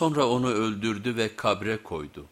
Sonra onu öldürdü ve kabre koydu.